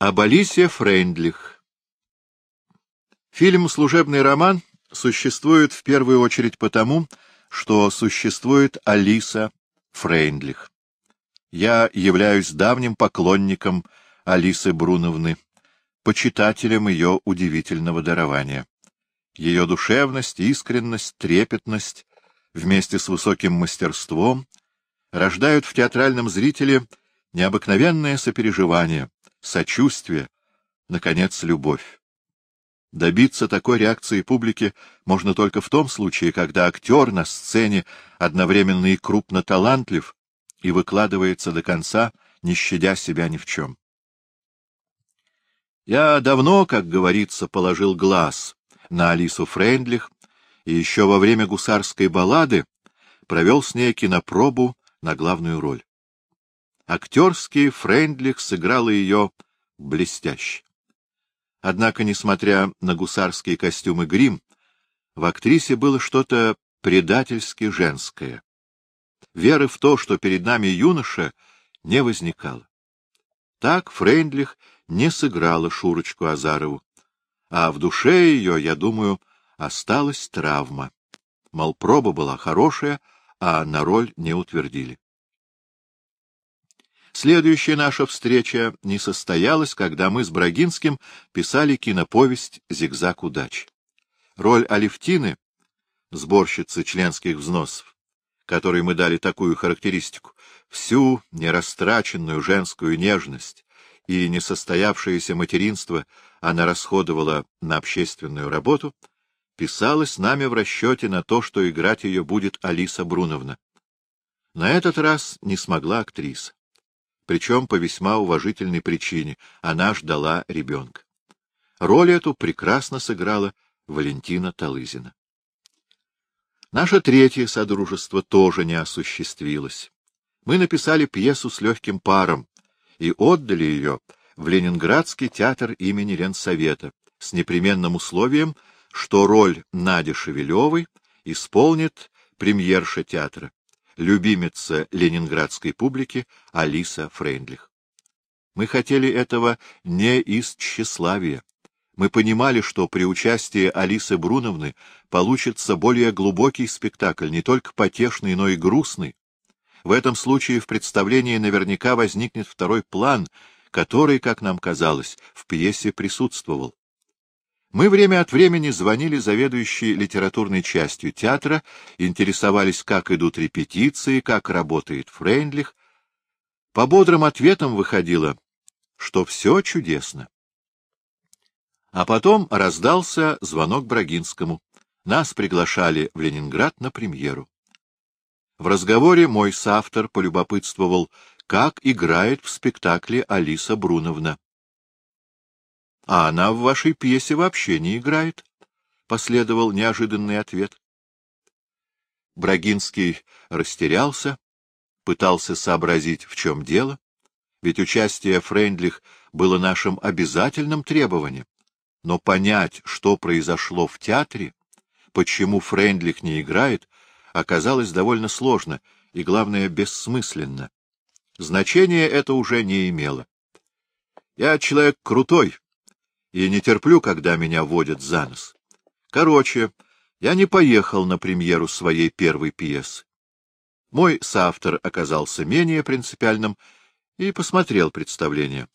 Об Алисе Фрейндлих Фильм «Служебный роман» существует в первую очередь потому, что существует Алиса Фрейндлих. Я являюсь давним поклонником Алисы Бруновны, почитателем ее удивительного дарования. Ее душевность, искренность, трепетность вместе с высоким мастерством рождают в театральном зрителе необыкновенное сопереживание, сочувствие, наконец, любовь. Добиться такой реакции публики можно только в том случае, когда актер на сцене одновременно и крупно талантлив и выкладывается до конца, не щадя себя ни в чем. Я давно, как говорится, положил глаз на Алису Фрейндлих и еще во время гусарской баллады провел с ней кинопробу на главную роль. Актерский Фрейндлих сыграла ее блестяще. Однако, несмотря на гусарские костюмы грим, в актрисе было что-то предательски женское. Веры в то, что перед нами юноша, не возникало. Так Фрейндлих не сыграла Шурочку Азарову, а в душе ее, я думаю, осталась травма. Мол, проба была хорошая, а на роль не утвердили. Следующая наша встреча не состоялась, когда мы с Брагинским писали киноповесть «Зигзаг удач». Роль Алевтины, сборщицы членских взносов, которой мы дали такую характеристику, всю нерастраченную женскую нежность и несостоявшееся материнство она расходовала на общественную работу, писалась нами в расчете на то, что играть ее будет Алиса Бруновна. На этот раз не смогла актриса причем по весьма уважительной причине — она ждала ребенка. Роль эту прекрасно сыграла Валентина Талызина. Наше третье содружество тоже не осуществилось. Мы написали пьесу с легким паром и отдали ее в Ленинградский театр имени Ленсовета с непременным условием, что роль Нади Шевелевой исполнит премьерша театра, любимица ленинградской публики Алиса Фрейндлих. Мы хотели этого не из тщеславия. Мы понимали, что при участии Алисы Бруновны получится более глубокий спектакль, не только потешный, но и грустный. В этом случае в представлении наверняка возникнет второй план, который, как нам казалось, в пьесе присутствовал. Мы время от времени звонили заведующей литературной частью театра, интересовались, как идут репетиции, как работает Фрейндлих. По бодрым ответам выходило, что все чудесно. А потом раздался звонок Брагинскому. Нас приглашали в Ленинград на премьеру. В разговоре мой соавтор полюбопытствовал, как играет в спектакле Алиса Бруновна. А она в вашей пьесе вообще не играет, — последовал неожиданный ответ. Брагинский растерялся, пытался сообразить, в чем дело, ведь участие Фрейндлих было нашим обязательным требованием. Но понять, что произошло в театре, почему Фрейндлих не играет, оказалось довольно сложно и, главное, бессмысленно. Значения это уже не имело. Я человек крутой, и не терплю, когда меня водят за нос. Короче, я не поехал на премьеру своей первой пьесы. Мой соавтор оказался менее принципиальным и посмотрел представление.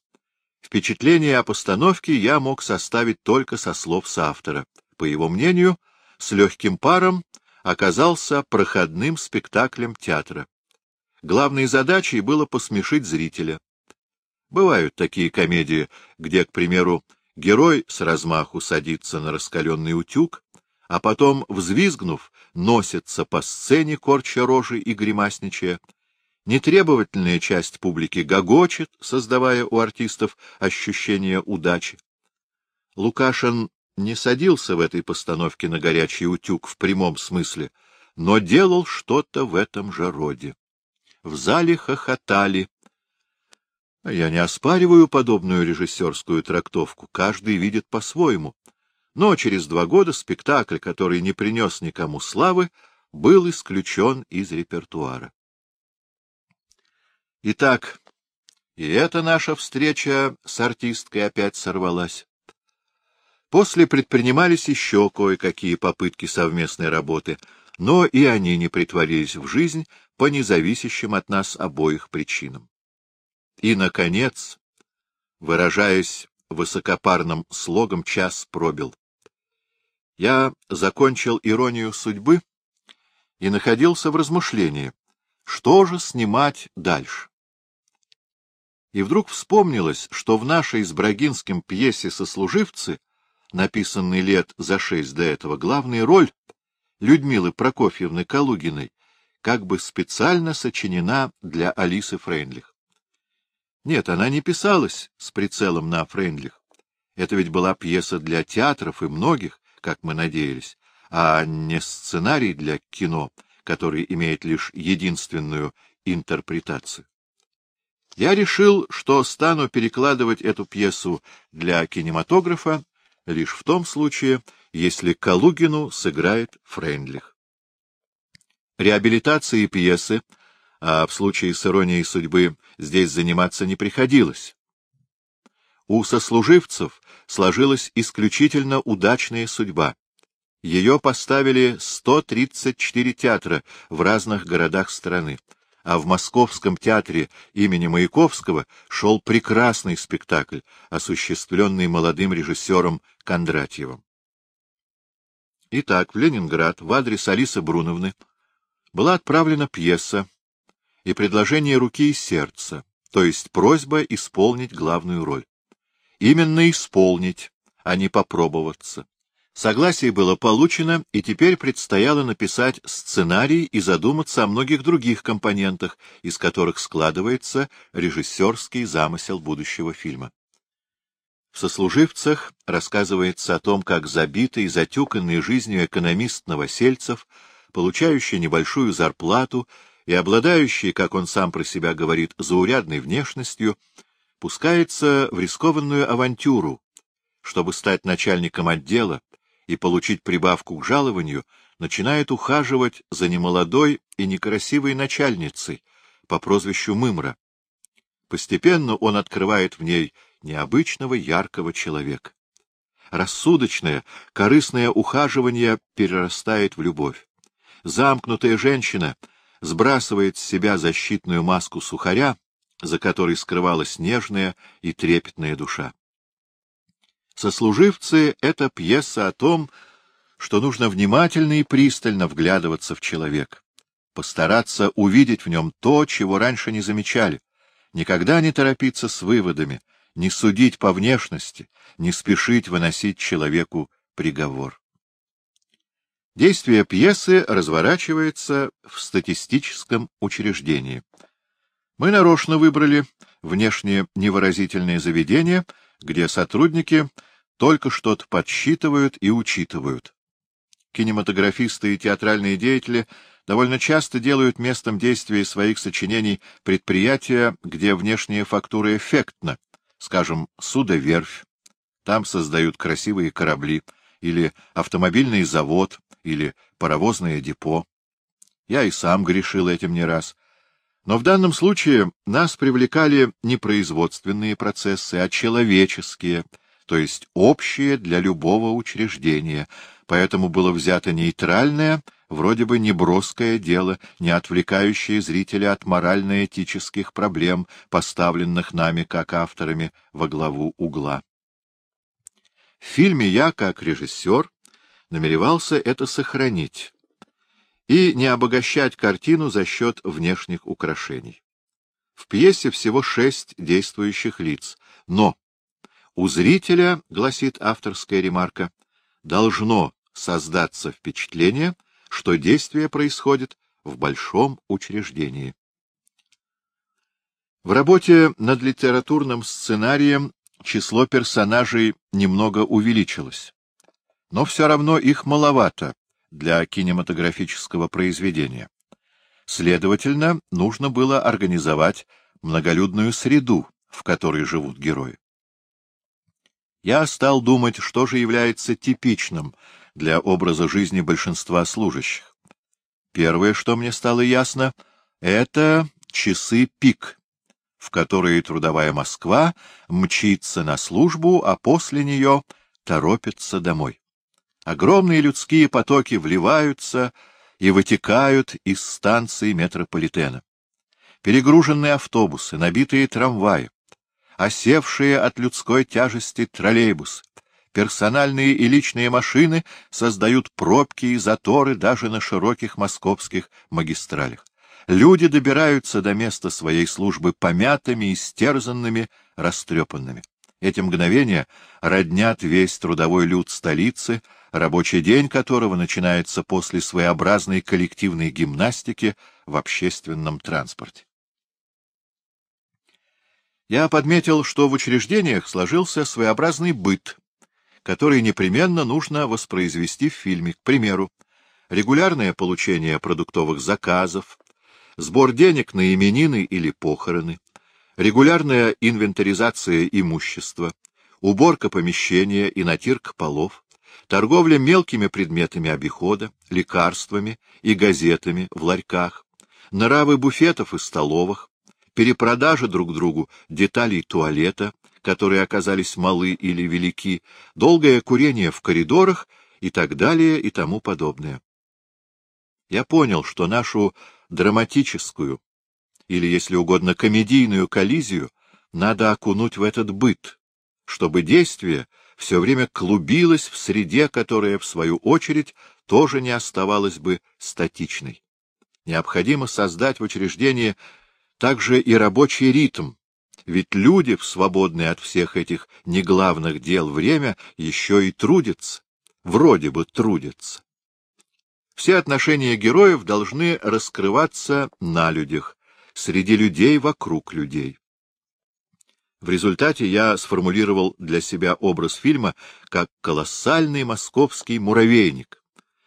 Впечатление о постановке я мог составить только со слов соавтора. По его мнению, с легким паром оказался проходным спектаклем театра. Главной задачей было посмешить зрителя. Бывают такие комедии, где, к примеру, Герой с размаху садится на раскаленный утюг, а потом, взвизгнув, носится по сцене, корча рожи и гримасничая. Нетребовательная часть публики гогочет, создавая у артистов ощущение удачи. Лукашин не садился в этой постановке на горячий утюг в прямом смысле, но делал что-то в этом же роде. В зале хохотали, я не оспариваю подобную режиссерскую трактовку, каждый видит по-своему. Но через два года спектакль, который не принес никому славы, был исключен из репертуара. Итак, И эта наша встреча с артисткой опять сорвалась. После предпринимались еще кое-какие попытки совместной работы, но и они не притворились в жизнь по независящим от нас обоих причинам. И, наконец, выражаясь высокопарным слогом, час пробил. Я закончил иронию судьбы и находился в размышлении, что же снимать дальше. И вдруг вспомнилось, что в нашей с Брагинским пьесе «Сослуживцы» написанный лет за шесть до этого, главная роль Людмилы Прокофьевны Калугиной как бы специально сочинена для Алисы Фрейндлих. Нет, она не писалась с прицелом на Фрейндлих. Это ведь была пьеса для театров и многих, как мы надеялись, а не сценарий для кино, который имеет лишь единственную интерпретацию. Я решил, что стану перекладывать эту пьесу для кинематографа лишь в том случае, если Калугину сыграет Фрейндлих. Реабилитацией пьесы, а в случае с иронией судьбы здесь заниматься не приходилось. У сослуживцев сложилась исключительно удачная судьба. Ее поставили 134 театра в разных городах страны а в Московском театре имени Маяковского шел прекрасный спектакль, осуществленный молодым режиссером Кондратьевым. Итак, в Ленинград в адрес Алисы Бруновны была отправлена пьеса и предложение руки и сердца, то есть просьба исполнить главную роль. Именно исполнить, а не попробоваться. Согласие было получено, и теперь предстояло написать сценарий и задуматься о многих других компонентах, из которых складывается режиссерский замысел будущего фильма. В «Сослуживцах» рассказывается о том, как забитый, затюканный жизнью экономист Новосельцев, получающий небольшую зарплату и обладающий, как он сам про себя говорит, заурядной внешностью, пускается в рискованную авантюру, чтобы стать начальником отдела, и получить прибавку к жалованию, начинает ухаживать за немолодой и некрасивой начальницей по прозвищу Мымра. Постепенно он открывает в ней необычного яркого человека. Рассудочное, корыстное ухаживание перерастает в любовь. Замкнутая женщина сбрасывает с себя защитную маску сухаря, за которой скрывалась нежная и трепетная душа. Сослуживцы — это пьеса о том, что нужно внимательно и пристально вглядываться в человека, постараться увидеть в нем то, чего раньше не замечали, никогда не торопиться с выводами, не судить по внешности, не спешить выносить человеку приговор. Действие пьесы разворачивается в статистическом учреждении. Мы нарочно выбрали внешне невыразительное заведение — где сотрудники только что-то подсчитывают и учитывают. Кинематографисты и театральные деятели довольно часто делают местом действия своих сочинений предприятия, где внешняя фактура эффектна, скажем, судоверфь, там создают красивые корабли, или автомобильный завод, или паровозное депо. Я и сам грешил этим не раз. Но в данном случае нас привлекали не производственные процессы, а человеческие, то есть общие для любого учреждения, поэтому было взято нейтральное, вроде бы неброское дело, не отвлекающее зрителя от морально-этических проблем, поставленных нами как авторами во главу угла. В фильме я, как режиссер, намеревался это сохранить и не обогащать картину за счет внешних украшений. В пьесе всего шесть действующих лиц, но у зрителя, гласит авторская ремарка, должно создаться впечатление, что действие происходит в большом учреждении. В работе над литературным сценарием число персонажей немного увеличилось, но все равно их маловато для кинематографического произведения. Следовательно, нужно было организовать многолюдную среду, в которой живут герои. Я стал думать, что же является типичным для образа жизни большинства служащих. Первое, что мне стало ясно, — это часы пик, в которые трудовая Москва мчится на службу, а после нее торопится домой. Огромные людские потоки вливаются и вытекают из станции метрополитена. Перегруженные автобусы, набитые трамваи, осевшие от людской тяжести троллейбусы, персональные и личные машины создают пробки и заторы даже на широких московских магистралях. Люди добираются до места своей службы помятыми, истерзанными, растрепанными. Эти мгновения роднят весь трудовой люд столицы, рабочий день которого начинается после своеобразной коллективной гимнастики в общественном транспорте. Я подметил, что в учреждениях сложился своеобразный быт, который непременно нужно воспроизвести в фильме. К примеру, регулярное получение продуктовых заказов, сбор денег на именины или похороны, регулярная инвентаризация имущества, уборка помещения и натирка полов, торговля мелкими предметами обихода, лекарствами и газетами в ларьках, нравы буфетов и столовых, перепродажа друг другу деталей туалета, которые оказались малы или велики, долгое курение в коридорах и так далее и тому подобное. Я понял, что нашу драматическую, или, если угодно, комедийную коллизию надо окунуть в этот быт, чтобы действие все время клубилось в среде, которая, в свою очередь, тоже не оставалась бы статичной. Необходимо создать в учреждении также и рабочий ритм, ведь люди в свободное от всех этих неглавных дел время еще и трудятся, вроде бы трудятся. Все отношения героев должны раскрываться на людях, среди людей вокруг людей. В результате я сформулировал для себя образ фильма как колоссальный московский муравейник,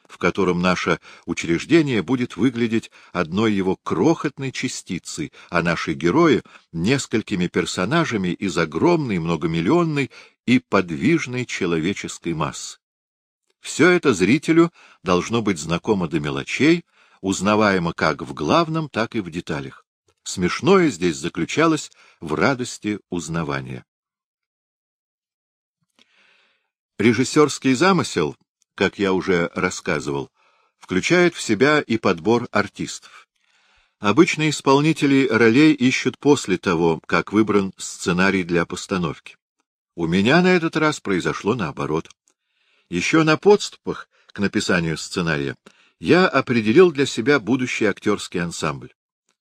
в котором наше учреждение будет выглядеть одной его крохотной частицей, а наши герои — несколькими персонажами из огромной многомиллионной и подвижной человеческой массы. Все это зрителю должно быть знакомо до мелочей, узнаваемо как в главном, так и в деталях. Смешное здесь заключалось в радости узнавания. Режиссерский замысел, как я уже рассказывал, включает в себя и подбор артистов. Обычно исполнители ролей ищут после того, как выбран сценарий для постановки. У меня на этот раз произошло наоборот. Еще на подступах к написанию сценария я определил для себя будущий актерский ансамбль.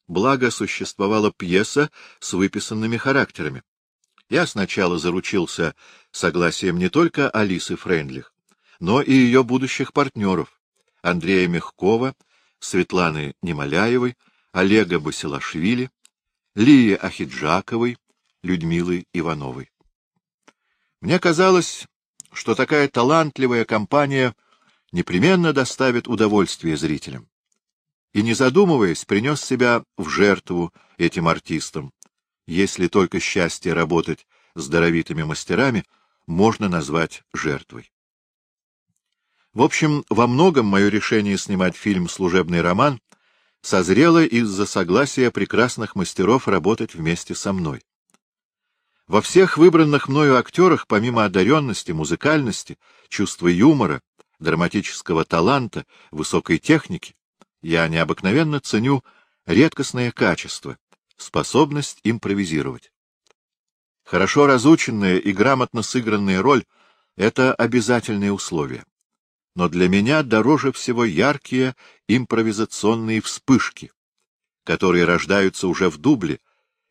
Благо существовала пьеса с выписанными характерами. Я сначала заручился согласием не только Алисы Фрейндлих, но и ее будущих партнеров — Андрея Мягкова, Светланы Немоляевой, Олега Басилашвили, Лии Ахиджаковой, Людмилы Ивановой. Мне казалось, что такая талантливая компания непременно доставит удовольствие зрителям. И, не задумываясь, принес себя в жертву этим артистам. Если только счастье работать с даровитыми мастерами можно назвать жертвой. В общем, во многом мое решение снимать фильм «Служебный роман» созрело из-за согласия прекрасных мастеров работать вместе со мной. Во всех выбранных мною актерах, помимо одаренности, музыкальности, чувства юмора, драматического таланта, высокой техники, я необыкновенно ценю редкостное качество, способность импровизировать. Хорошо разученная и грамотно сыгранная роль — это обязательные условия. Но для меня дороже всего яркие импровизационные вспышки, которые рождаются уже в дубле,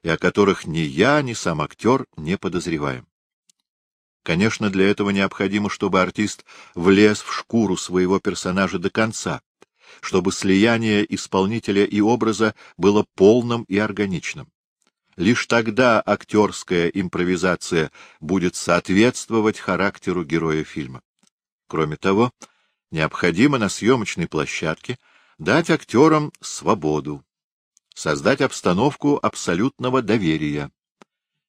и о которых ни я, ни сам актер не подозреваем. Конечно, для этого необходимо, чтобы артист влез в шкуру своего персонажа до конца, чтобы слияние исполнителя и образа было полным и органичным. Лишь тогда актерская импровизация будет соответствовать характеру героя фильма. Кроме того, необходимо на съемочной площадке дать актерам свободу, создать обстановку абсолютного доверия.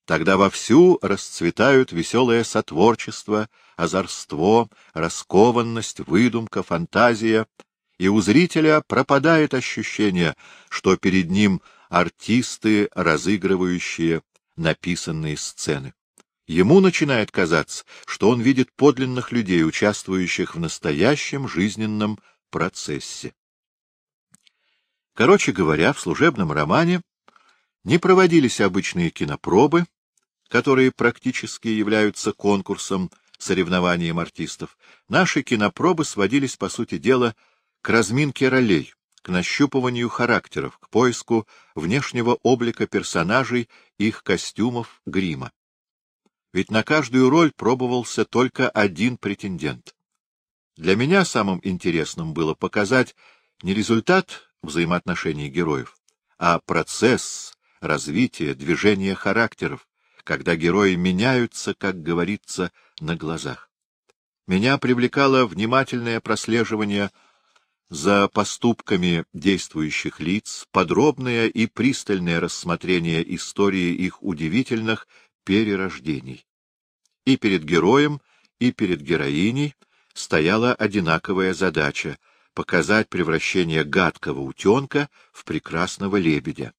Тогда вовсю расцветают веселое сотворчество, озорство, раскованность, выдумка, фантазия, и у зрителя пропадает ощущение, что перед ним артисты, разыгрывающие написанные сцены. Ему начинает казаться, что он видит подлинных людей, участвующих в настоящем жизненном процессе. Короче говоря, в служебном романе не проводились обычные кинопробы, которые практически являются конкурсом, соревнованием артистов. Наши кинопробы сводились, по сути дела, к разминке ролей, к нащупыванию характеров, к поиску внешнего облика персонажей, их костюмов, грима. Ведь на каждую роль пробовался только один претендент. Для меня самым интересным было показать не результат взаимоотношений героев, а процесс развития, движения характеров, когда герои меняются, как говорится, на глазах. Меня привлекало внимательное прослеживание за поступками действующих лиц, подробное и пристальное рассмотрение истории их удивительных перерождений. И перед героем, и перед героиней стояла одинаковая задача — показать превращение гадкого утенка в прекрасного лебедя.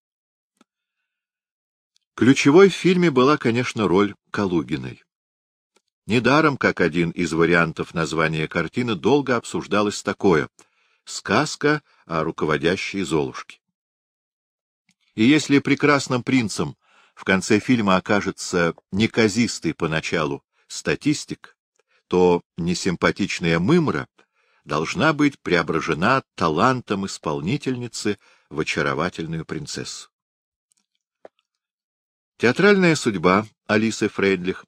Ключевой в фильме была, конечно, роль Калугиной. Недаром, как один из вариантов названия картины, долго обсуждалось такое — сказка о руководящей Золушке. И если прекрасным принцем в конце фильма окажется неказистый поначалу статистик, то несимпатичная мымра должна быть преображена талантом исполнительницы в очаровательную принцессу. Театральная судьба Алисы Фрейдлих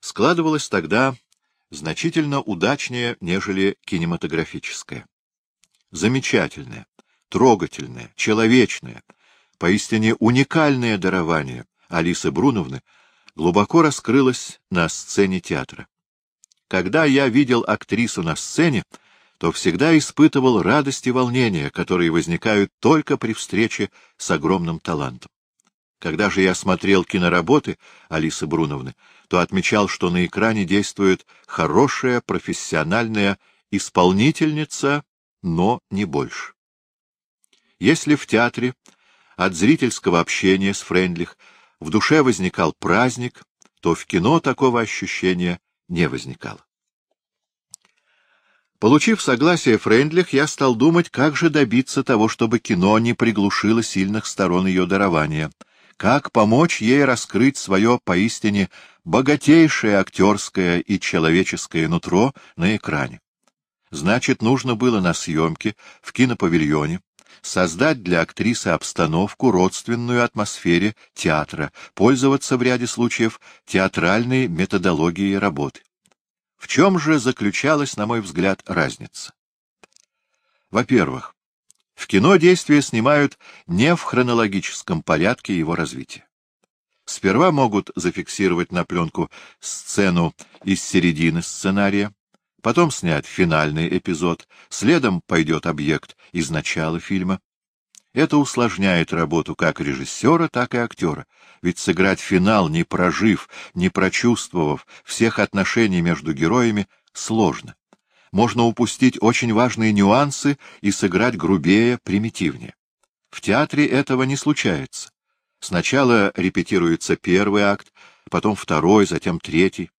складывалась тогда значительно удачнее, нежели кинематографическая замечательное, трогательное, человечное, поистине уникальное дарование Алисы Бруновны глубоко раскрылось на сцене театра. Когда я видел актрису на сцене, то всегда испытывал радость и волнение, которые возникают только при встрече с огромным талантом. Когда же я смотрел киноработы Алисы Бруновны, то отмечал, что на экране действует хорошая профессиональная исполнительница но не больше. Если в театре от зрительского общения с Френдлих в душе возникал праздник, то в кино такого ощущения не возникало. Получив согласие Френдлих, я стал думать, как же добиться того, чтобы кино не приглушило сильных сторон ее дарования, как помочь ей раскрыть свое поистине богатейшее актерское и человеческое нутро на экране. Значит, нужно было на съемке в кинопавильоне создать для актрисы обстановку, родственную атмосфере театра, пользоваться в ряде случаев театральной методологией работы. В чем же заключалась, на мой взгляд, разница? Во-первых, в кино действия снимают не в хронологическом порядке его развития. Сперва могут зафиксировать на пленку сцену из середины сценария, потом снять финальный эпизод, следом пойдет объект из начала фильма. Это усложняет работу как режиссера, так и актера, ведь сыграть финал, не прожив, не прочувствовав всех отношений между героями, сложно. Можно упустить очень важные нюансы и сыграть грубее, примитивнее. В театре этого не случается. Сначала репетируется первый акт, потом второй, затем третий.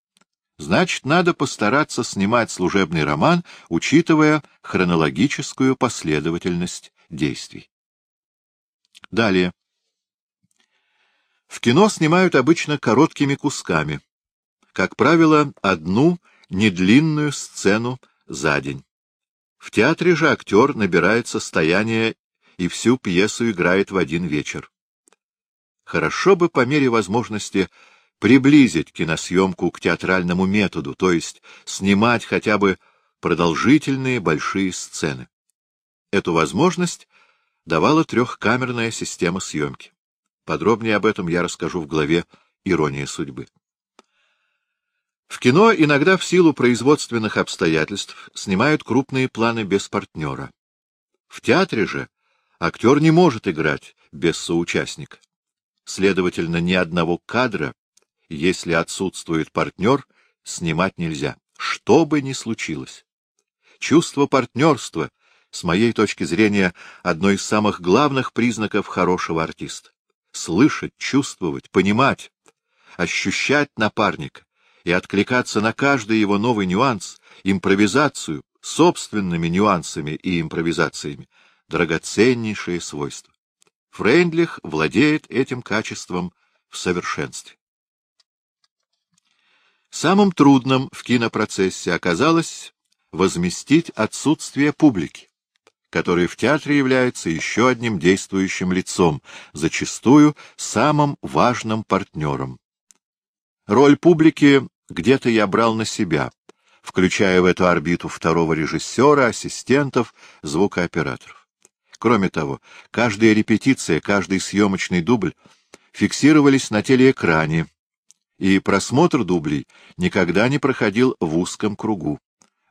Значит, надо постараться снимать служебный роман, учитывая хронологическую последовательность действий. Далее. В кино снимают обычно короткими кусками. Как правило, одну недлинную сцену за день. В театре же актер набирает состояние и всю пьесу играет в один вечер. Хорошо бы по мере возможности приблизить киносъемку к театральному методу, то есть снимать хотя бы продолжительные большие сцены. Эту возможность давала трехкамерная система съемки. Подробнее об этом я расскажу в главе «Ирония судьбы». В кино иногда в силу производственных обстоятельств снимают крупные планы без партнера. В театре же актер не может играть без соучастника. Следовательно, ни одного кадра если отсутствует партнер, снимать нельзя, что бы ни случилось. Чувство партнерства с моей точки зрения, одно из самых главных признаков хорошего артиста. Слышать, чувствовать, понимать, ощущать напарника и откликаться на каждый его новый нюанс, импровизацию, собственными нюансами и импровизациями, драгоценнейшее свойство. Фрейндлих владеет этим качеством в совершенстве. Самым трудным в кинопроцессе оказалось возместить отсутствие публики, которая в театре является еще одним действующим лицом, зачастую самым важным партнером. Роль публики где-то я брал на себя, включая в эту орбиту второго режиссера, ассистентов, звукооператоров. Кроме того, каждая репетиция, каждый съемочный дубль фиксировались на телеэкране, и просмотр дублей никогда не проходил в узком кругу.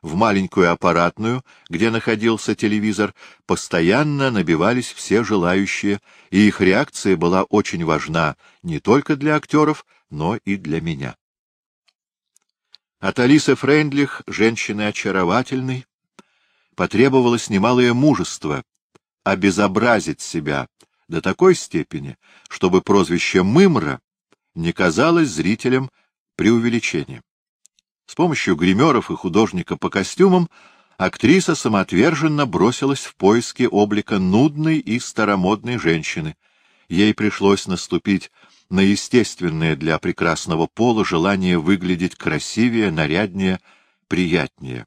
В маленькую аппаратную, где находился телевизор, постоянно набивались все желающие, и их реакция была очень важна не только для актеров, но и для меня. От Алисы Фрейндлих, женщины очаровательной, потребовалось немалое мужество обезобразить себя до такой степени, чтобы прозвище Мымра не казалось зрителям преувеличением. С помощью гримеров и художника по костюмам актриса самоотверженно бросилась в поиски облика нудной и старомодной женщины. Ей пришлось наступить на естественное для прекрасного пола желание выглядеть красивее, наряднее, приятнее.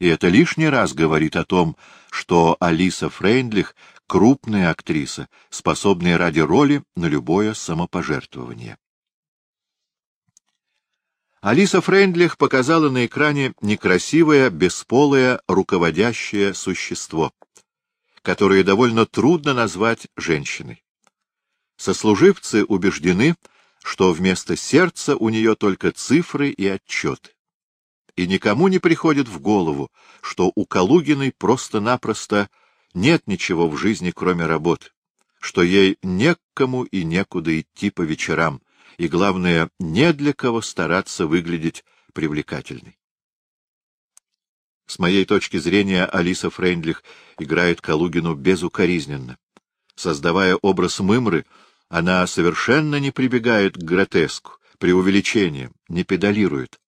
И это лишний раз говорит о том, что Алиса Фрейндлих — крупная актриса, способная ради роли на любое самопожертвование. Алиса Фрейндлих показала на экране некрасивое, бесполое, руководящее существо, которое довольно трудно назвать женщиной. Сослуживцы убеждены, что вместо сердца у нее только цифры и отчеты. И никому не приходит в голову, что у Калугиной просто-напросто нет ничего в жизни, кроме работы, что ей некому и некуда идти по вечерам, и, главное, не для кого стараться выглядеть привлекательной. С моей точки зрения, Алиса Фрейндлих играет Калугину безукоризненно. Создавая образ Мымры, она совершенно не прибегает к гротеску, преувеличениям, не педалирует.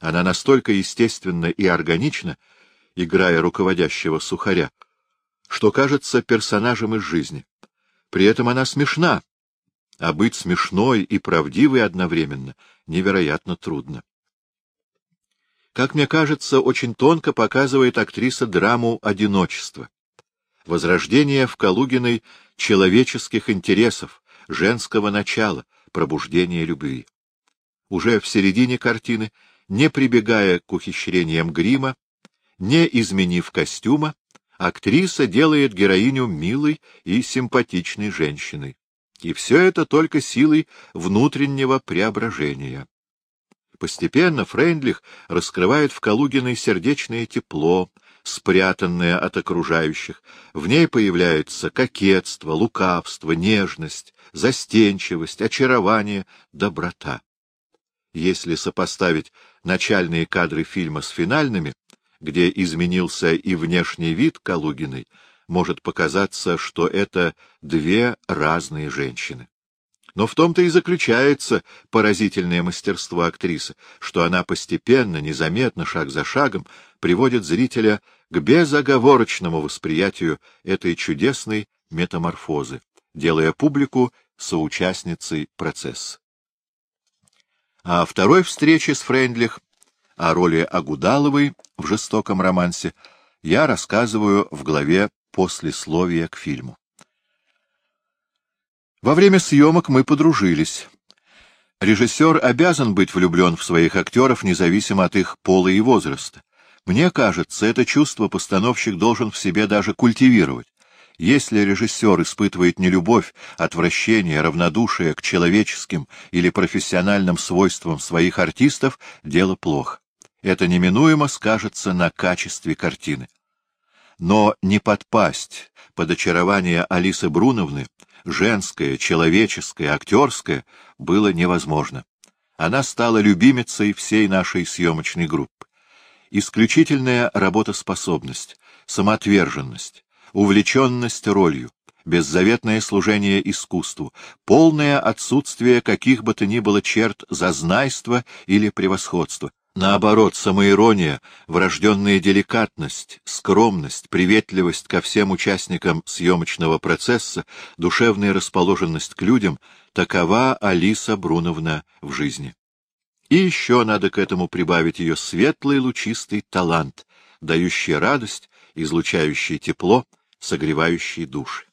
Она настолько естественна и органична, играя руководящего сухаря, что кажется персонажем из жизни. При этом она смешна, а быть смешной и правдивой одновременно невероятно трудно. Как мне кажется, очень тонко показывает актриса драму одиночества. Возрождение в Калугиной человеческих интересов, женского начала, пробуждение любви. Уже в середине картины, не прибегая к ухищрениям грима, не изменив костюма, актриса делает героиню милой и симпатичной женщиной. И все это только силой внутреннего преображения. Постепенно Фрейндлих раскрывает в Калугиной сердечное тепло, спрятанное от окружающих. В ней появляется кокетство, лукавство, нежность, застенчивость, очарование, доброта. Если сопоставить начальные кадры фильма с финальными, где изменился и внешний вид Калугиной, может показаться, что это две разные женщины. Но в том-то и заключается поразительное мастерство актрисы, что она постепенно, незаметно, шаг за шагом, приводит зрителя к безоговорочному восприятию этой чудесной метаморфозы, делая публику соучастницей процесса. О второй встрече с Фрейндлих, о роли Агудаловой в жестоком романсе, я рассказываю в главе послесловия к фильму. Во время съемок мы подружились. Режиссер обязан быть влюблен в своих актеров, независимо от их пола и возраста. Мне кажется, это чувство постановщик должен в себе даже культивировать. Если режиссер испытывает нелюбовь, отвращение, равнодушие к человеческим или профессиональным свойствам своих артистов, дело плохо. Это неминуемо скажется на качестве картины но не подпасть под очарование Алисы Бруновны, женское, человеческое, актерское, было невозможно. Она стала любимицей всей нашей съемочной группы. исключительная работоспособность, самоотверженность, увлеченность ролью, беззаветное служение искусству, полное отсутствие каких бы то ни было черт зазнайства или превосходства. Наоборот, самоирония, врожденная деликатность, скромность, приветливость ко всем участникам съемочного процесса, душевная расположенность к людям — такова Алиса Бруновна в жизни. И еще надо к этому прибавить ее светлый лучистый талант, дающий радость, излучающий тепло, согревающий души.